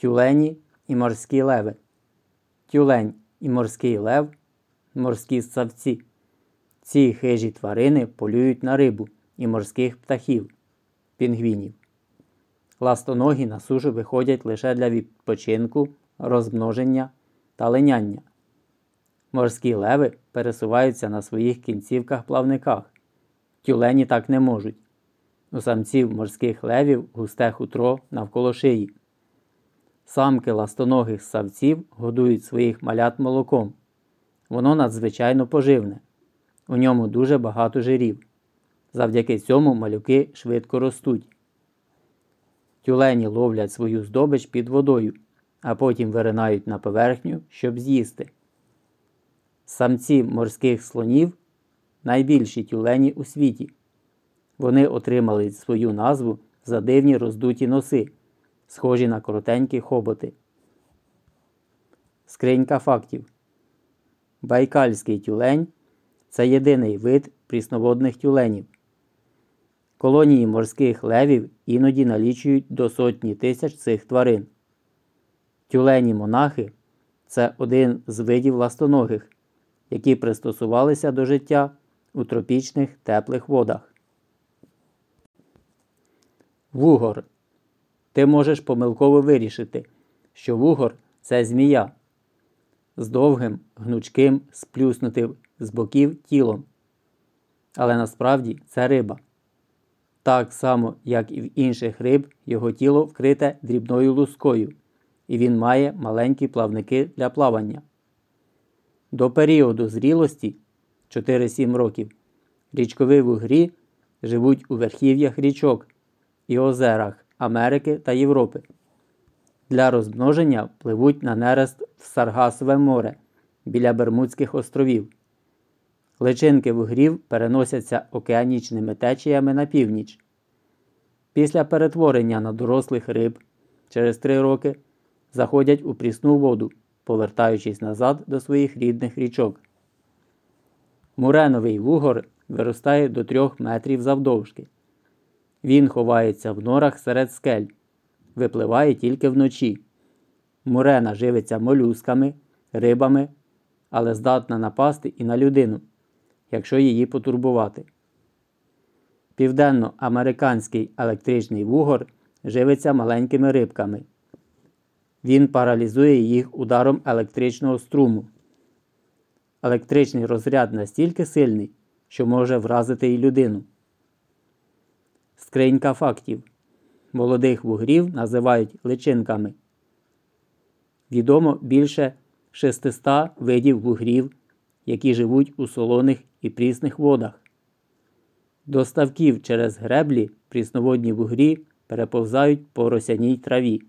тюлені і морські леви. Тюлень і морський лев морські ссавці. Ці хижі тварини полюють на рибу і морських птахів, пінгвінів. Ластоногі на сушу виходять лише для відпочинку, розмноження та линяння. Морські леви пересуваються на своїх кінцівках-плавниках. Тюлені так не можуть. У самців морських левів густе хутро навколо шиї. Самки ластоногих савців годують своїх малят молоком. Воно надзвичайно поживне. У ньому дуже багато жирів. Завдяки цьому малюки швидко ростуть. Тюлені ловлять свою здобич під водою, а потім виринають на поверхню, щоб з'їсти. Самці морських слонів найбільші тюлені у світі. Вони отримали свою назву за дивні роздуті носи, схожі на коротенькі хоботи. Скринька фактів. Байкальський тюлень це єдиний вид прісноводних тюленів. Колонії морських левів іноді налічують до сотні тисяч цих тварин. Тюлені монахи це один з видів ластоногих, які пристосувалися до життя у тропічних теплих водах. Вугор. Ти можеш помилково вирішити, що вугор це змія з довгим, гнучким, сплюснутим з боків тілом. Але насправді це риба. Так само, як і в інших риб, його тіло вкрите дрібною лускою, і він має маленькі плавники для плавання. До періоду зрілості 4-7 років річкові вугрі живуть у верхів'ях річок і озерах Америки та Європи. Для розмноження пливуть на нерест в Саргасове море біля Бермудських островів. Личинки вугрів переносяться океанічними течіями на північ. Після перетворення на дорослих риб через три роки заходять у прісну воду, повертаючись назад до своїх рідних річок. Муреновий вугор виростає до трьох метрів завдовжки. Він ховається в норах серед скель, випливає тільки вночі. Мурена живиться молюсками, рибами, але здатна напасти і на людину, якщо її потурбувати. Південноамериканський електричний вугор живиться маленькими рибками. Він паралізує їх ударом електричного струму. Електричний розряд настільки сильний, що може вразити і людину. Скринька фактів. Молодих вугрів називають личинками. Відомо більше 600 видів вугрів, які живуть у солоних і прісних водах. До ставків через греблі прісноводні вугрі переповзають по росяній траві.